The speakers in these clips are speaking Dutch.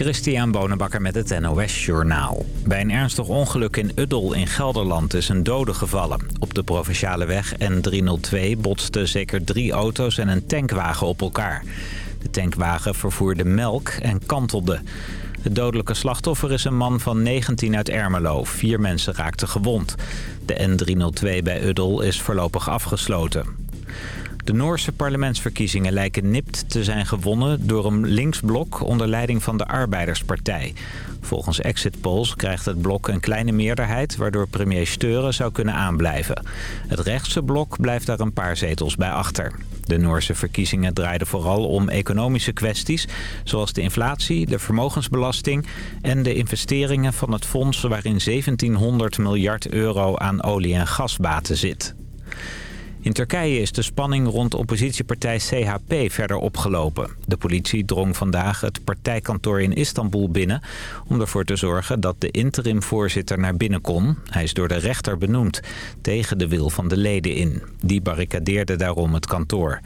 Christian Bonenbakker met het NOS Journaal. Bij een ernstig ongeluk in Uddel in Gelderland is een dode gevallen. Op de provinciale weg N302 botsten zeker drie auto's en een tankwagen op elkaar. De tankwagen vervoerde melk en kantelde. Het dodelijke slachtoffer is een man van 19 uit Ermelo. Vier mensen raakten gewond. De N302 bij Uddel is voorlopig afgesloten. De Noorse parlementsverkiezingen lijken nipt te zijn gewonnen door een linksblok onder leiding van de Arbeiderspartij. Volgens exit polls krijgt het blok een kleine meerderheid waardoor premier Steuren zou kunnen aanblijven. Het rechtse blok blijft daar een paar zetels bij achter. De Noorse verkiezingen draaiden vooral om economische kwesties... zoals de inflatie, de vermogensbelasting en de investeringen van het fonds... waarin 1700 miljard euro aan olie- en gasbaten zit. In Turkije is de spanning rond oppositiepartij CHP verder opgelopen. De politie drong vandaag het partijkantoor in Istanbul binnen... om ervoor te zorgen dat de interimvoorzitter naar binnen kon. Hij is door de rechter benoemd, tegen de wil van de leden in. Die barricadeerde daarom het kantoor.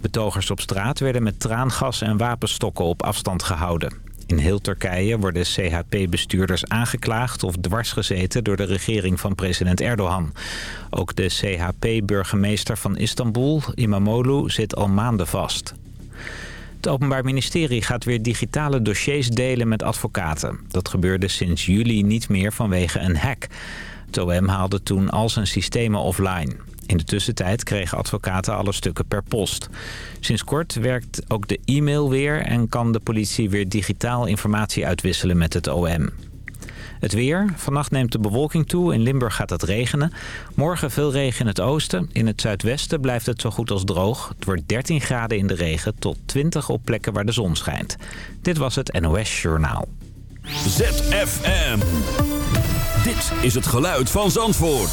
Betogers op straat werden met traangas en wapenstokken op afstand gehouden. In heel Turkije worden CHP-bestuurders aangeklaagd of dwarsgezeten door de regering van president Erdogan. Ook de CHP-burgemeester van Istanbul, Imamoglu, zit al maanden vast. Het Openbaar Ministerie gaat weer digitale dossiers delen met advocaten. Dat gebeurde sinds juli niet meer vanwege een hack. Het haalde toen al zijn systemen offline. In de tussentijd kregen advocaten alle stukken per post. Sinds kort werkt ook de e-mail weer en kan de politie weer digitaal informatie uitwisselen met het OM. Het weer. Vannacht neemt de bewolking toe. In Limburg gaat het regenen. Morgen veel regen in het oosten. In het zuidwesten blijft het zo goed als droog. Het wordt 13 graden in de regen tot 20 op plekken waar de zon schijnt. Dit was het NOS Journaal. ZFM. Dit is het geluid van Zandvoort.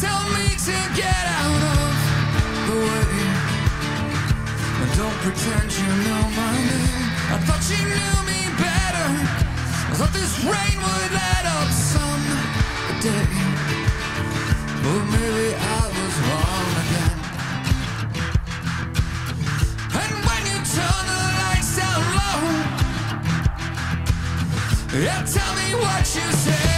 Tell me to get out of the way. And don't pretend you know my name. I thought you knew me better. I thought this rain would let up someday. But maybe I was wrong again. And when you turn the lights down low, yeah, tell me what you say.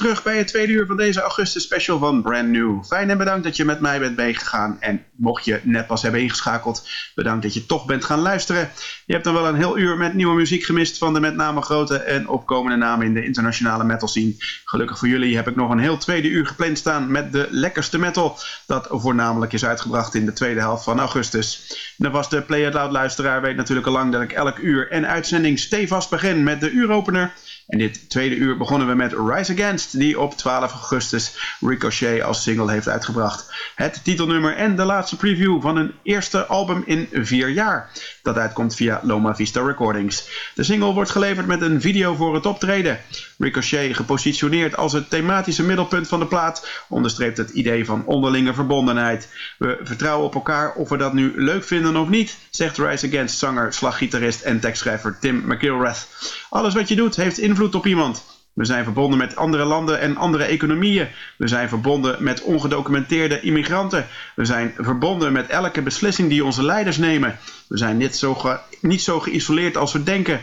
Terug bij het tweede uur van deze augustus special van Brand New. Fijn en bedankt dat je met mij bent meegegaan. En mocht je net pas hebben ingeschakeld, bedankt dat je toch bent gaan luisteren. Je hebt dan wel een heel uur met nieuwe muziek gemist van de met name grote en opkomende namen in de internationale metal scene. Gelukkig voor jullie heb ik nog een heel tweede uur gepland staan met de lekkerste metal. Dat voornamelijk is uitgebracht in de tweede helft van augustus. Dan was de Play It Loud luisteraar weet natuurlijk al lang dat ik elk uur en uitzending stevast begin met de uuropener. En dit tweede uur begonnen we met Rise Against, die op 12 augustus Ricochet als single heeft uitgebracht. Het titelnummer en de laatste preview van hun eerste album in vier jaar. Dat uitkomt via Loma Vista Recordings. De single wordt geleverd met een video voor het optreden. Ricochet, gepositioneerd als het thematische middelpunt van de plaat, onderstreept het idee van onderlinge verbondenheid. We vertrouwen op elkaar of we dat nu leuk vinden of niet, zegt Rise Against zanger, slaggitarist en tekstschrijver Tim McIlrath. Alles wat je doet heeft invloed op iemand. We zijn verbonden met andere landen en andere economieën. We zijn verbonden met ongedocumenteerde immigranten. We zijn verbonden met elke beslissing die onze leiders nemen. We zijn niet zo, niet zo geïsoleerd als we denken.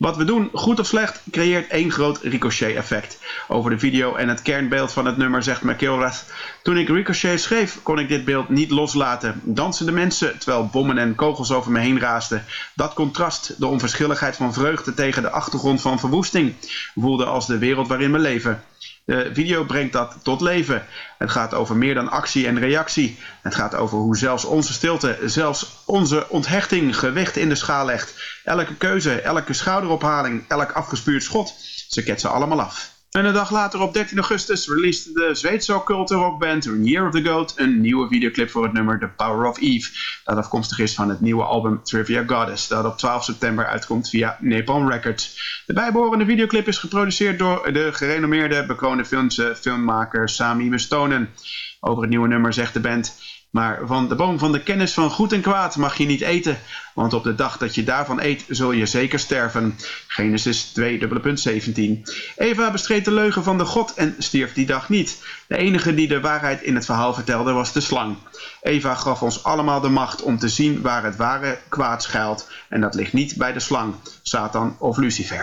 Wat we doen, goed of slecht, creëert één groot ricochet-effect. Over de video en het kernbeeld van het nummer zegt McIlrath... Toen ik Ricochet schreef, kon ik dit beeld niet loslaten. Dansende mensen, terwijl bommen en kogels over me heen raasden. Dat contrast, de onverschilligheid van vreugde tegen de achtergrond van verwoesting... voelde als de wereld waarin we leven. De video brengt dat tot leven. Het gaat over meer dan actie en reactie. Het gaat over hoe zelfs onze stilte, zelfs onze onthechting gewicht in de schaal legt. Elke keuze, elke schouderophaling, elk afgespuurd schot, ze ketsen allemaal af. En een dag later, op 13 augustus, released de Zweedse occulte rockband Year of the Goat een nieuwe videoclip voor het nummer The Power of Eve, dat afkomstig is van het nieuwe album Trivia Goddess, dat op 12 september uitkomt via Napalm Records. De bijbehorende videoclip is geproduceerd door de gerenommeerde bekroonde filmmaker Sami Mestonen. Over het nieuwe nummer zegt de band... Maar van de boom van de kennis van goed en kwaad mag je niet eten, want op de dag dat je daarvan eet zul je zeker sterven. Genesis 2:17. Eva bestreed de leugen van de God en stierf die dag niet. De enige die de waarheid in het verhaal vertelde was de slang. Eva gaf ons allemaal de macht om te zien waar het ware kwaad schuilt en dat ligt niet bij de slang, Satan of Lucifer.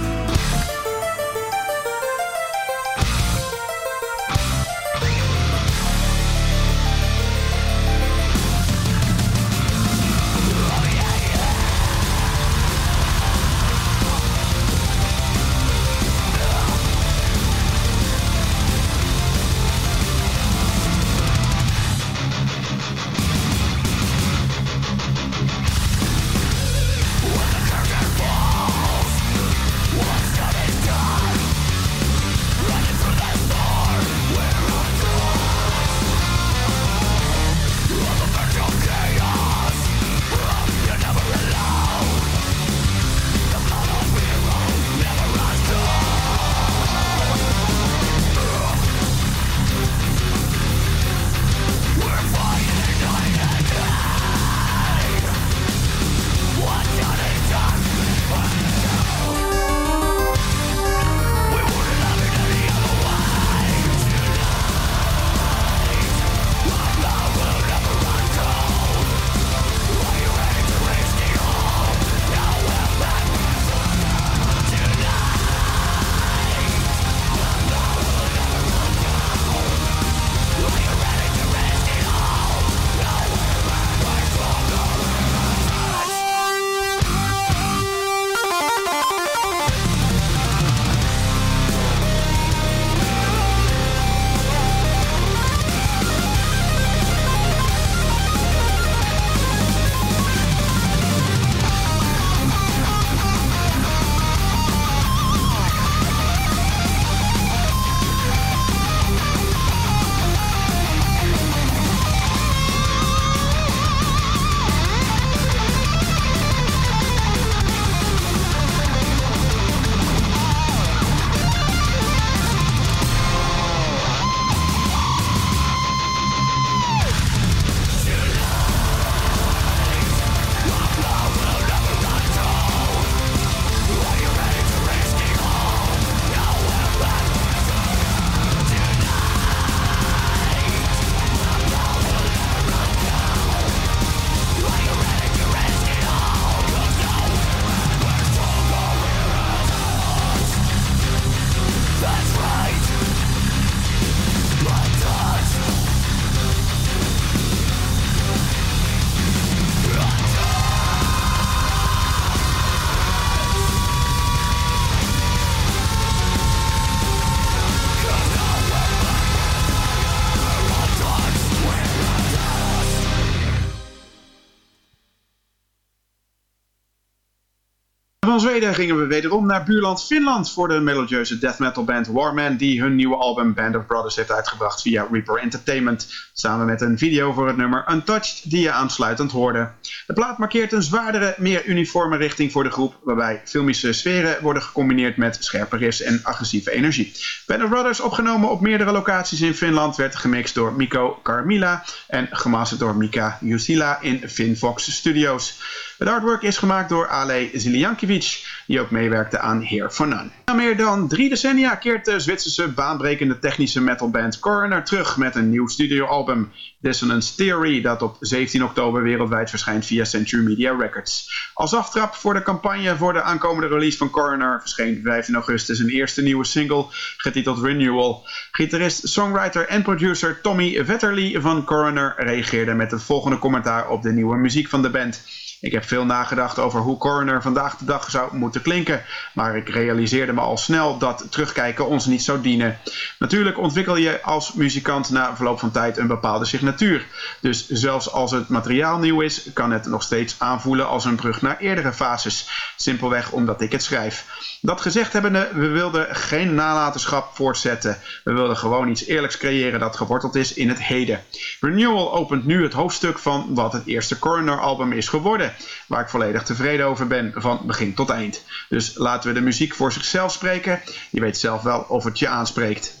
Gingen we wederom naar buurland Finland voor de melodieuze death metal band Warman die hun nieuwe album Band of Brothers heeft uitgebracht via Reaper Entertainment samen met een video voor het nummer Untouched die je aansluitend hoorde. De plaat markeert een zwaardere, meer uniforme richting voor de groep waarbij filmische sferen worden gecombineerd met scherpe riffs en agressieve energie. Band of Brothers opgenomen op meerdere locaties in Finland werd gemixt door Mikko Karmila en gemasterd door Mika Jusila in Finvox Studios. Het artwork is gemaakt door Ale Ziliankiewicz, die ook meewerkte aan Here for None. Na meer dan drie decennia keert de Zwitserse baanbrekende technische metalband Coroner terug met een nieuw studioalbum, Dissonance Theory, dat op 17 oktober wereldwijd verschijnt via Century Media Records. Als aftrap voor de campagne voor de aankomende release van Coroner verscheen 15 augustus een eerste nieuwe single, getiteld Renewal. Gitarist, songwriter en producer Tommy Vetterly van Coroner reageerde met het volgende commentaar op de nieuwe muziek van de band. Ik heb veel nagedacht over hoe Coroner vandaag de dag zou moeten klinken, maar ik realiseerde me al snel dat terugkijken ons niet zou dienen. Natuurlijk ontwikkel je als muzikant na verloop van tijd een bepaalde signatuur. Dus zelfs als het materiaal nieuw is, kan het nog steeds aanvoelen als een brug naar eerdere fases. Simpelweg omdat ik het schrijf. Dat gezegd hebbende, we wilden geen nalatenschap voortzetten. We wilden gewoon iets eerlijks creëren dat geworteld is in het heden. Renewal opent nu het hoofdstuk van wat het eerste Coroner album is geworden waar ik volledig tevreden over ben van begin tot eind. Dus laten we de muziek voor zichzelf spreken. Je weet zelf wel of het je aanspreekt.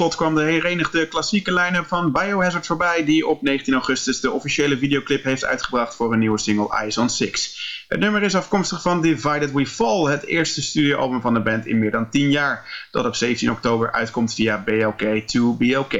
Slot kwam de herenigde klassieke line-up van Biohazard voorbij, die op 19 augustus de officiële videoclip heeft uitgebracht voor een nieuwe single Eyes on Six. Het nummer is afkomstig van Divided We Fall, het eerste studioalbum van de band in meer dan 10 jaar, dat op 17 oktober uitkomt via BLK to BLK.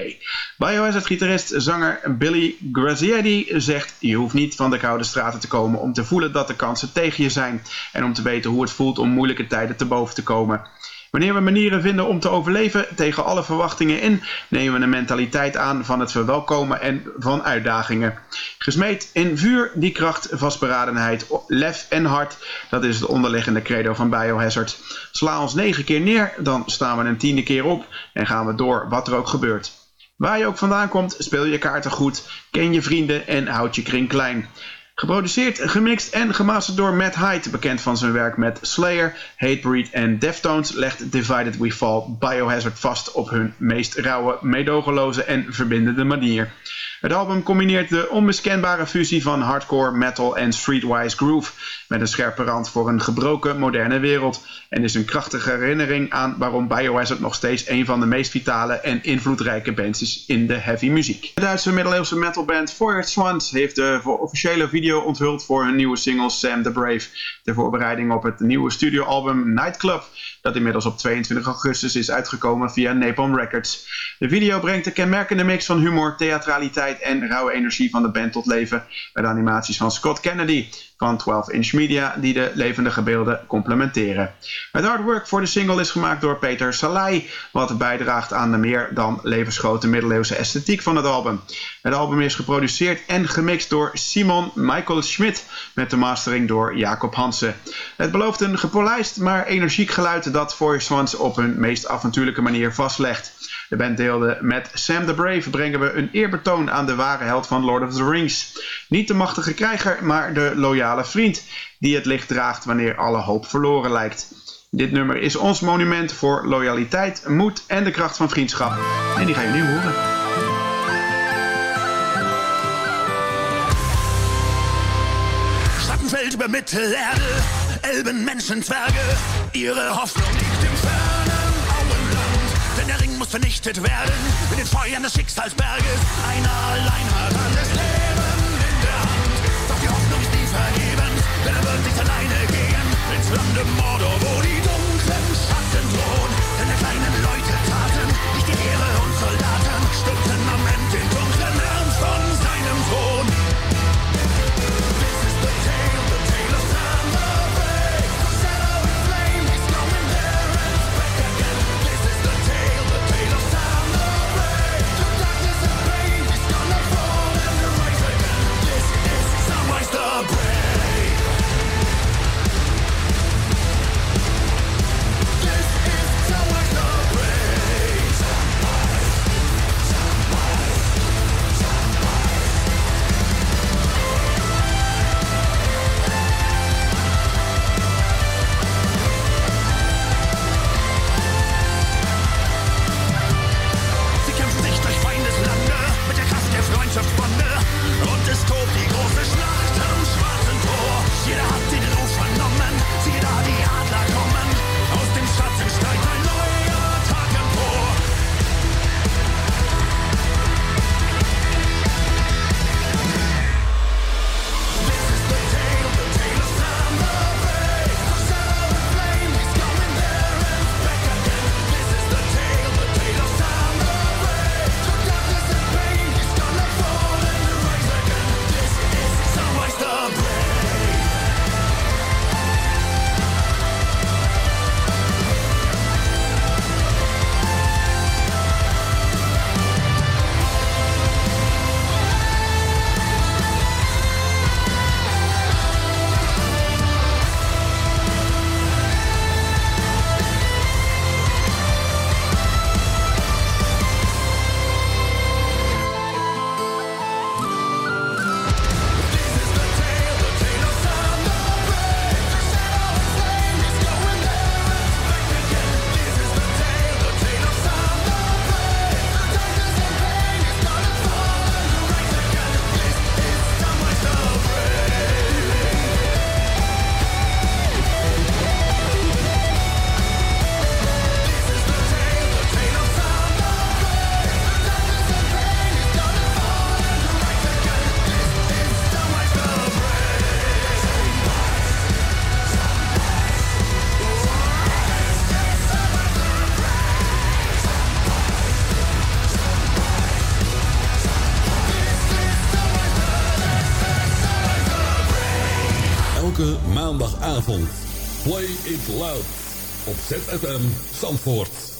Biohazard-gitarist, zanger Billy Graziadi zegt, je hoeft niet van de koude straten te komen om te voelen dat de kansen tegen je zijn en om te weten hoe het voelt om moeilijke tijden te boven te komen. Wanneer we manieren vinden om te overleven tegen alle verwachtingen in, nemen we een mentaliteit aan van het verwelkomen en van uitdagingen. Gesmeed in vuur, die kracht, vastberadenheid, lef en hart, dat is het onderliggende credo van Biohazard. Sla ons negen keer neer, dan staan we een tiende keer op en gaan we door wat er ook gebeurt. Waar je ook vandaan komt, speel je kaarten goed, ken je vrienden en houd je kring klein. Geproduceerd, gemixt en gemasterd door Matt Hyde, bekend van zijn werk met Slayer, Hatebreed en Deftones, legt Divided We Fall Biohazard vast op hun meest rauwe, meedogenloze en verbindende manier. Het album combineert de onmiskenbare fusie van hardcore, metal en streetwise groove met een scherpe rand voor een gebroken moderne wereld en is een krachtige herinnering aan waarom Biohazard nog steeds een van de meest vitale en invloedrijke bands is in de heavy muziek. De Duitse middeleeuwse metalband Feuer Swans heeft de officiële video onthuld voor hun nieuwe single Sam the Brave, ter voorbereiding op het nieuwe studioalbum Nightclub dat inmiddels op 22 augustus is uitgekomen via Napalm Records. De video brengt een kenmerkende mix van humor, theatraliteit en rauwe energie van de band tot leven de animaties van Scott Kennedy van 12 Inch Media die de levendige beelden complementeren. Het artwork voor de single is gemaakt door Peter Salai, wat bijdraagt aan de meer dan levensgrote middeleeuwse esthetiek van het album. Het album is geproduceerd en gemixt door Simon Michael Schmidt met de mastering door Jacob Hansen. Het belooft een gepolijst maar energiek geluid dat Voice Swans op hun meest avontuurlijke manier vastlegt. De band deelde met Sam the Brave brengen we een eerbetoon aan de ware held van Lord of the Rings. Niet de machtige krijger, maar de loyale vriend die het licht draagt wanneer alle hoop verloren lijkt. Dit nummer is ons monument voor loyaliteit, moed en de kracht van vriendschap. En die gaan jullie horen. Schattenfeld über Elben, Menschen, Zwerge, ihre Hoffnung vernichtet werden mit den Feuern des Schicksalsberges. Einer allein hat alles Leben in der Hand. Doch die Hoffnung ist nie vergebens, denn er wird nicht alleine gehen ins Lande Mordor, wo die Op ZFM Zandvoort.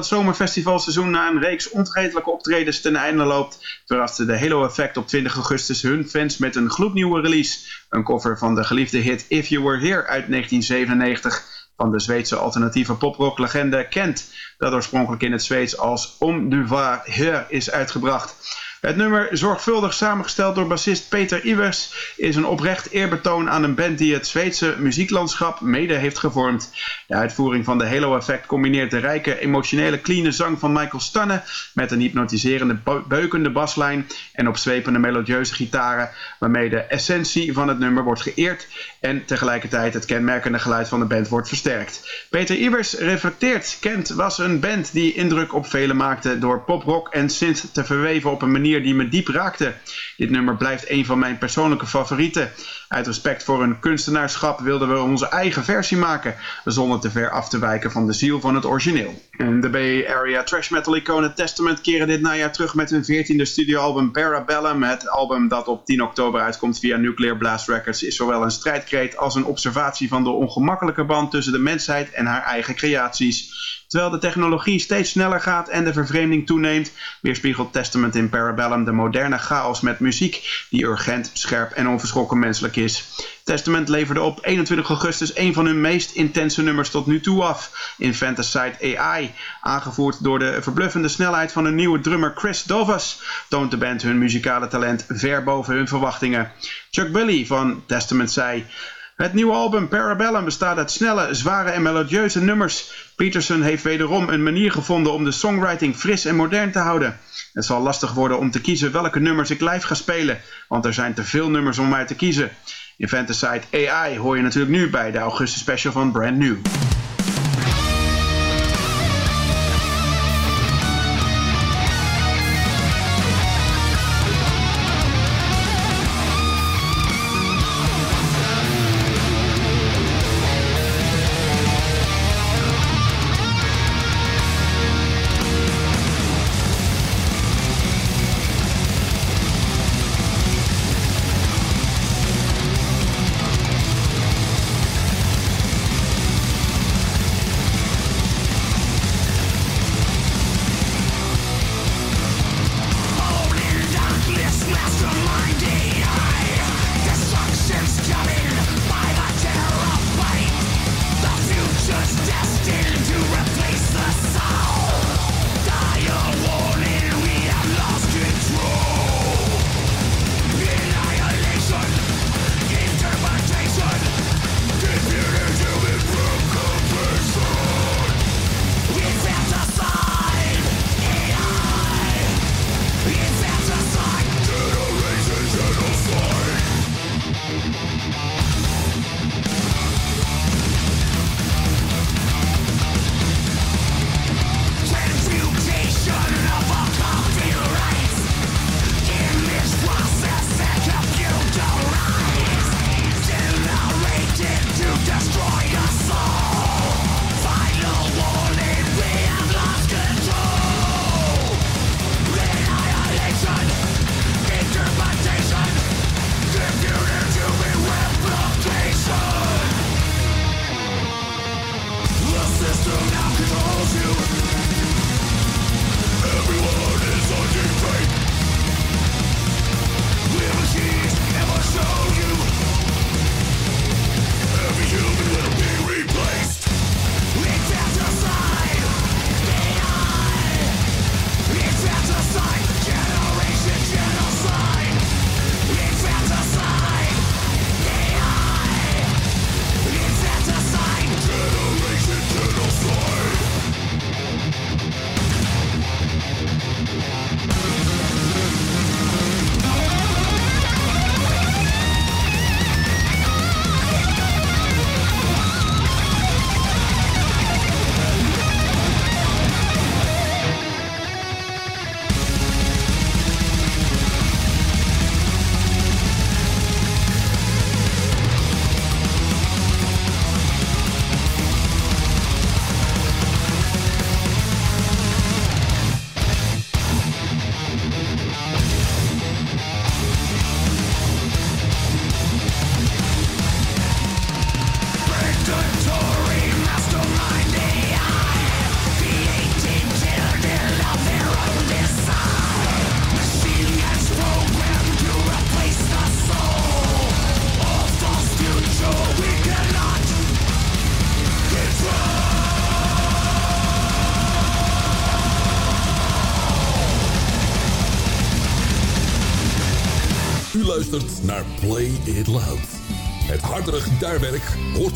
Het zomerfestivalseizoen na een reeks onvergetelijke optredens ten einde loopt, verraste de Halo Effect op 20 augustus hun fans met een gloednieuwe release. Een cover van de geliefde hit If You Were Here uit 1997 van de Zweedse alternatieve poprocklegende Kent, dat oorspronkelijk in het Zweeds als Om du var her is uitgebracht. Het nummer, zorgvuldig samengesteld door bassist Peter Ivers, is een oprecht eerbetoon aan een band die het Zweedse muzieklandschap mede heeft gevormd. De uitvoering van de Halo Effect combineert de rijke, emotionele, clean zang van Michael Stanne met een hypnotiserende, beukende baslijn en opzwepende melodieuze gitaren, waarmee de essentie van het nummer wordt geëerd en tegelijkertijd het kenmerkende geluid van de band wordt versterkt. Peter Ivers reflecteert, Kent was een band die indruk op velen maakte door poprock en synth te verweven op een manier die me diep raakte. Dit nummer blijft een van mijn persoonlijke favorieten. Uit respect voor hun kunstenaarschap wilden we onze eigen versie maken, zonder te ver af te wijken van de ziel van het origineel. En de Bay Area trash metal iconen Testament keren dit najaar terug met hun 14e studioalbum Parabellum. Het album dat op 10 oktober uitkomt via Nuclear Blast Records is zowel een strijdkreet als een observatie van de ongemakkelijke band tussen de mensheid en haar eigen creaties. Terwijl de technologie steeds sneller gaat en de vervreemding toeneemt, weerspiegelt Testament in Parabellum de moderne chaos met muziek die urgent, scherp en onverschrokken menselijk Testament leverde op 21 augustus een van hun meest intense nummers tot nu toe af, Infanticide AI. Aangevoerd door de verbluffende snelheid van hun nieuwe drummer Chris Dovas, toont de band hun muzikale talent ver boven hun verwachtingen. Chuck Billy van Testament zei... Het nieuwe album Parabellum bestaat uit snelle, zware en melodieuze nummers. Peterson heeft wederom een manier gevonden om de songwriting fris en modern te houden. Het zal lastig worden om te kiezen welke nummers ik live ga spelen, want er zijn te veel nummers om uit te kiezen. Infanticide AI hoor je natuurlijk nu bij de augustus special van Brand New.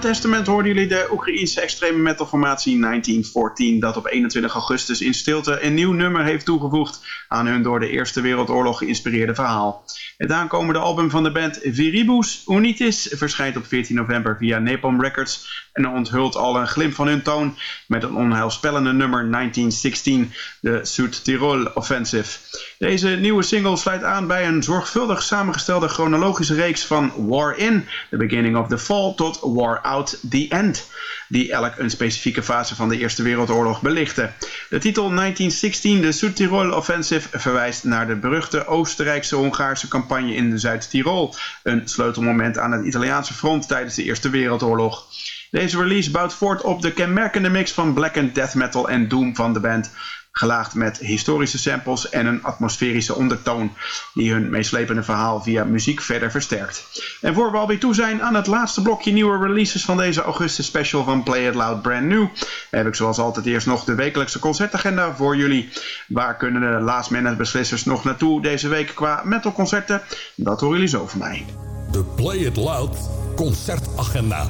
Testament hoorden jullie de Oekraïense extreme metal formatie 1914 dat op 21 augustus in stilte een nieuw nummer heeft toegevoegd aan hun door de Eerste Wereldoorlog geïnspireerde verhaal. Het aankomende album van de band Viribus Unitis verschijnt op 14 november via Napalm Records en onthult al een glimp van hun toon met een onheilspellende nummer 1916, de Sud Tirol Offensive. Deze nieuwe single sluit aan bij een zorgvuldig samengestelde chronologische reeks van War In, The Beginning of the Fall, tot War Out, The End, die elk een specifieke fase van de Eerste Wereldoorlog belichten. De titel 1916, de Sud Tirol Offensive, verwijst naar de beruchte Oostenrijkse-Hongaarse campagne in Zuid-Tirol, een sleutelmoment aan het Italiaanse front tijdens de Eerste Wereldoorlog. Deze release bouwt voort op de kenmerkende mix van black and death metal en doom van de band, gelaagd met historische samples en een atmosferische ondertoon die hun meeslepende verhaal via muziek verder versterkt. En voor we alweer toe zijn aan het laatste blokje nieuwe releases van deze augustus special van Play It Loud Brand New, heb ik zoals altijd eerst nog de wekelijkse concertagenda voor jullie. Waar kunnen de last minute beslissers nog naartoe deze week qua metalconcerten? Dat horen jullie zo van mij. De Play It Loud concertagenda.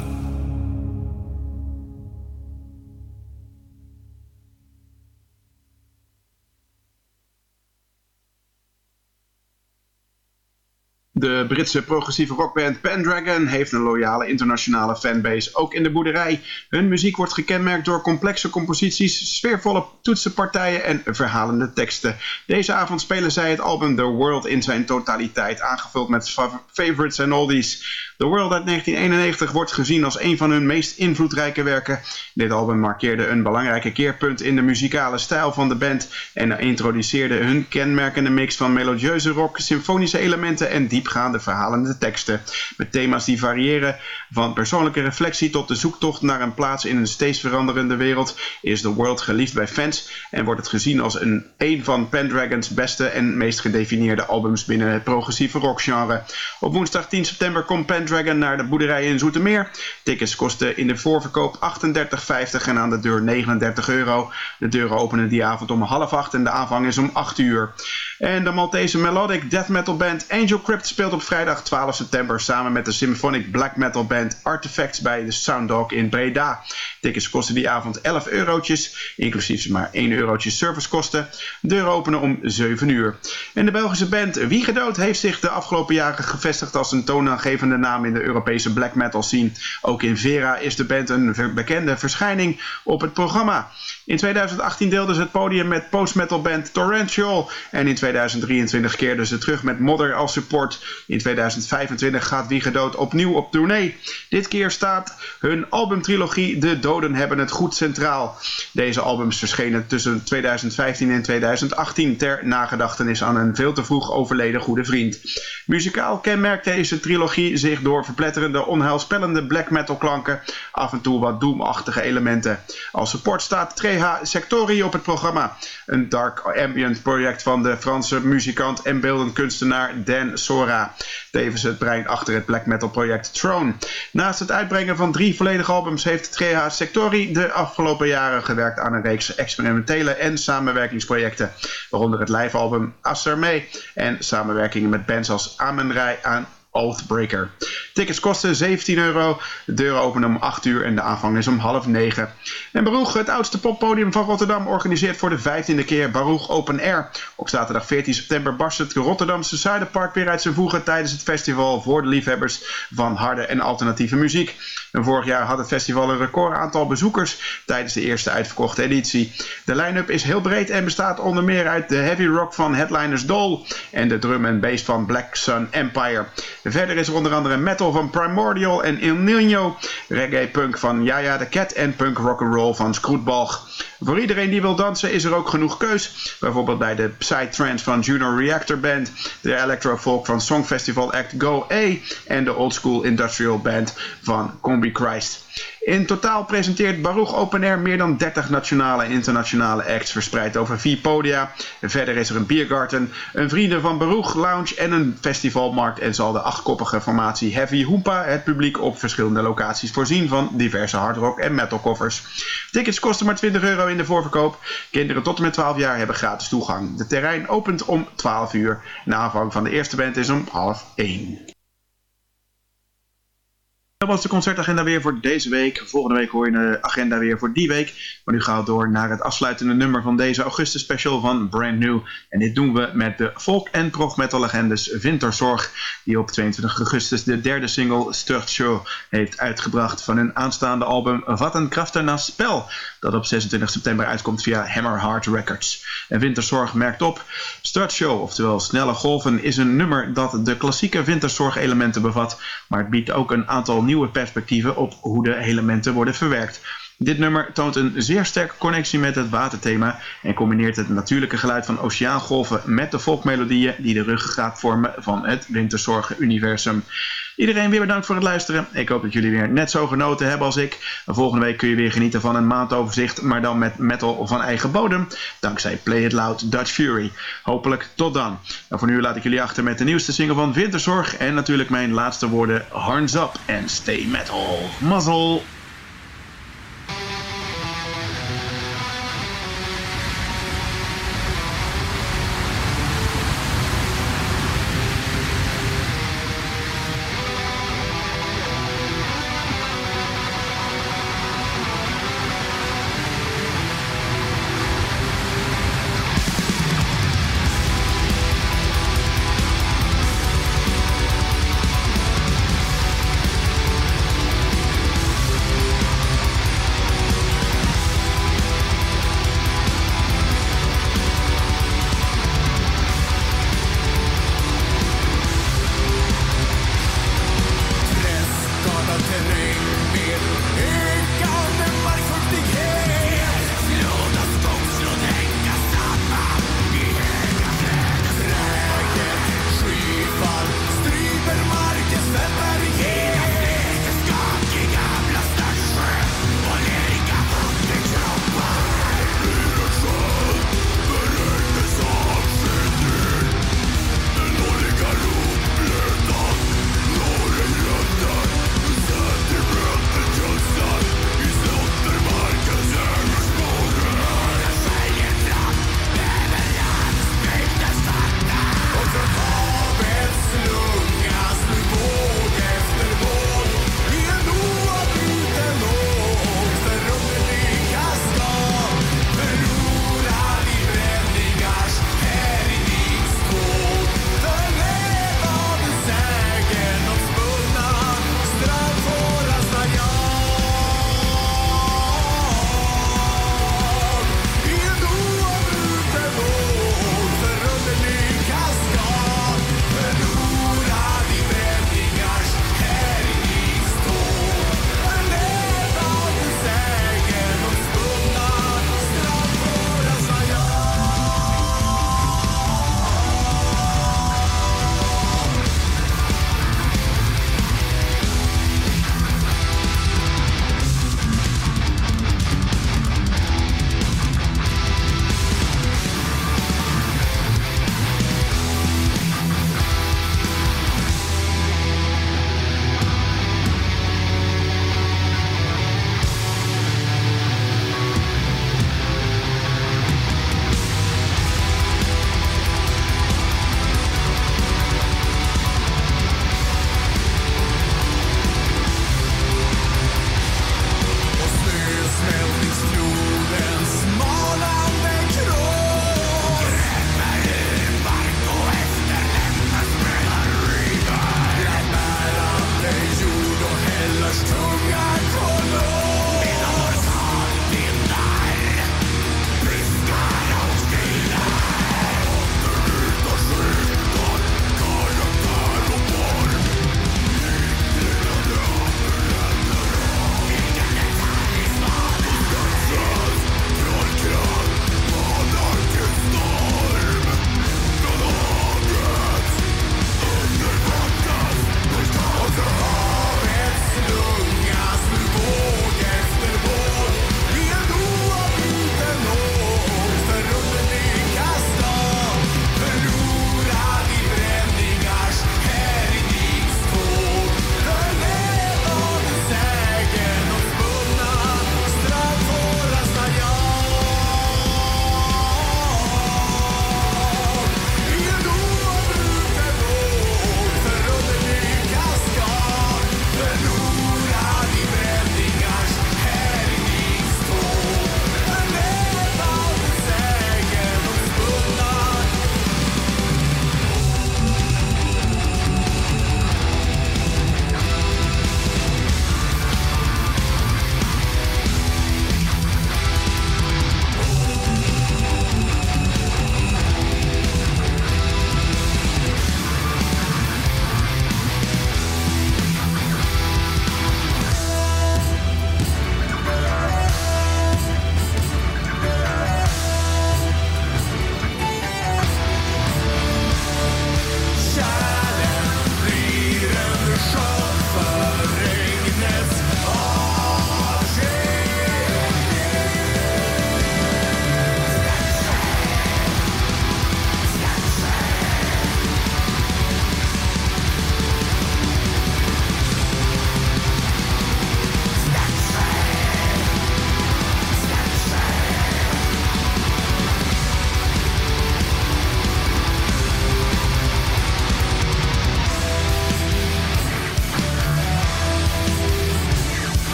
De Britse progressieve rockband Pendragon heeft een loyale internationale fanbase, ook in de boerderij. Hun muziek wordt gekenmerkt door complexe composities, sfeervolle toetsenpartijen en verhalende teksten. Deze avond spelen zij het album The World in zijn totaliteit, aangevuld met favorites en oldies. The World uit 1991 wordt gezien als een van hun meest invloedrijke werken. Dit album markeerde een belangrijke keerpunt in de muzikale stijl van de band en introduceerde hun kenmerkende mix van melodieuze rock, symfonische elementen en diepgaande verhalende teksten. Met thema's die variëren van persoonlijke reflectie tot de zoektocht naar een plaats in een steeds veranderende wereld is The World geliefd bij fans en wordt het gezien als een, een van Pendragon's beste en meest gedefinieerde albums binnen het progressieve rockgenre. Op woensdag 10 september komt Pendragon Dragon naar de boerderij in Zoetermeer. Tickets kosten in de voorverkoop 38,50 en aan de deur 39 euro. De deuren openen die avond om half acht en de aanvang is om 8 uur. En de Maltese melodic death metal band Angel Crypt speelt op vrijdag 12 september samen met de symphonic black metal band Artifacts bij de Sounddog in Breda. Tickets kosten die avond 11 eurotjes, inclusief maar 1 eurotje servicekosten. Deuren openen om 7 uur. En de Belgische band Wiegedood heeft zich de afgelopen jaren gevestigd als een toonaangevende naam in de Europese black metal scene. Ook in Vera is de band een bekende verschijning op het programma. In 2018 deelden ze het podium met post-metal band Torrential en in 2023 keerden ze terug met Modder als support. In 2025 gaat Wiegedood opnieuw op tournee. Dit keer staat hun albumtrilogie De Doden hebben het goed centraal. Deze albums verschenen tussen 2015 en 2018 ter nagedachtenis aan een veel te vroeg overleden goede vriend. Muzikaal kenmerkt deze trilogie zich door verpletterende, onheilspellende black metal klanken, af en toe wat doomachtige elementen. Als support staat Treha Sectori op het programma, een dark ambient project van de Franse muzikant en beeldend kunstenaar Dan Sora. Tevens het brein achter het black metal project Throne. Naast het uitbrengen van drie volledige albums heeft Treha Sectori de afgelopen jaren gewerkt aan een reeks experimentele en samenwerkingsprojecten, waaronder het live album Asserme en samenwerkingen met bands als Amenrai aan Oathbreaker. Tickets kosten 17 euro, de deuren openen om 8 uur en de aanvang is om half 9. En Baruch, het oudste poppodium van Rotterdam, organiseert voor de 15e keer Baruch Open Air. Op zaterdag 14 september barst het Rotterdamse Zuiderpark weer uit zijn voegen tijdens het festival voor de liefhebbers van harde en alternatieve muziek. En vorig jaar had het festival een record aantal bezoekers tijdens de eerste uitverkochte editie. De line-up is heel breed en bestaat onder meer uit de heavy rock van Headliners Doll en de drum en bass van Black Sun Empire. Verder is er onder andere metal van Primordial en Il Nino, reggae punk van Yaya the Cat en punk rock'n'roll van Scrootbalg. Voor iedereen die wil dansen is er ook genoeg keus. Bijvoorbeeld bij de Psytrance van Juno Reactor Band, de Electro-folk van Songfestival Act Go A en de Old School Industrial Band van Combi Christ. In totaal presenteert Baruch Open Air meer dan 30 nationale en internationale acts verspreid over vier podia. Verder is er een biergarten, een Vrienden van Baruch lounge en een festivalmarkt en zal de achtkoppige formatie Heavy Hoompa het publiek op verschillende locaties voorzien van diverse hardrock en metal covers. Tickets kosten maar 20 euro in de voorverkoop. Kinderen tot en met 12 jaar hebben gratis toegang. De terrein opent om 12 uur. De aanvang van de eerste band is om half 1. Dat was de concertagenda weer voor deze week. Volgende week hoor je de agenda weer voor die week. Maar nu gaan we door naar het afsluitende nummer van deze augustus special van Brand New. En dit doen we met de folk- en prog metal legendes Winterzorg. Die op 22 augustus de derde single Sturt Show heeft uitgebracht van hun aanstaande album Wat een na spel. Dat op 26 september uitkomt via Hammer Heart Records. En Winterzorg merkt op. Sturt Show, oftewel Snelle Golven, is een nummer dat de klassieke winterzorg elementen bevat. Maar het biedt ook een aantal nieuwe perspectieven op hoe de elementen worden verwerkt. Dit nummer toont een zeer sterke connectie met het waterthema en combineert het natuurlijke geluid van oceaangolven met de volkmelodieën die de ruggengraat vormen van het Winterzorgen-universum. Iedereen weer bedankt voor het luisteren. Ik hoop dat jullie weer net zo genoten hebben als ik. Volgende week kun je weer genieten van een maandoverzicht, maar dan met metal van eigen bodem. Dankzij Play It Loud Dutch Fury. Hopelijk tot dan. Nou, voor nu laat ik jullie achter met de nieuwste single van Winterzorg en natuurlijk mijn laatste woorden Horns Up en Stay Metal. Muzzle!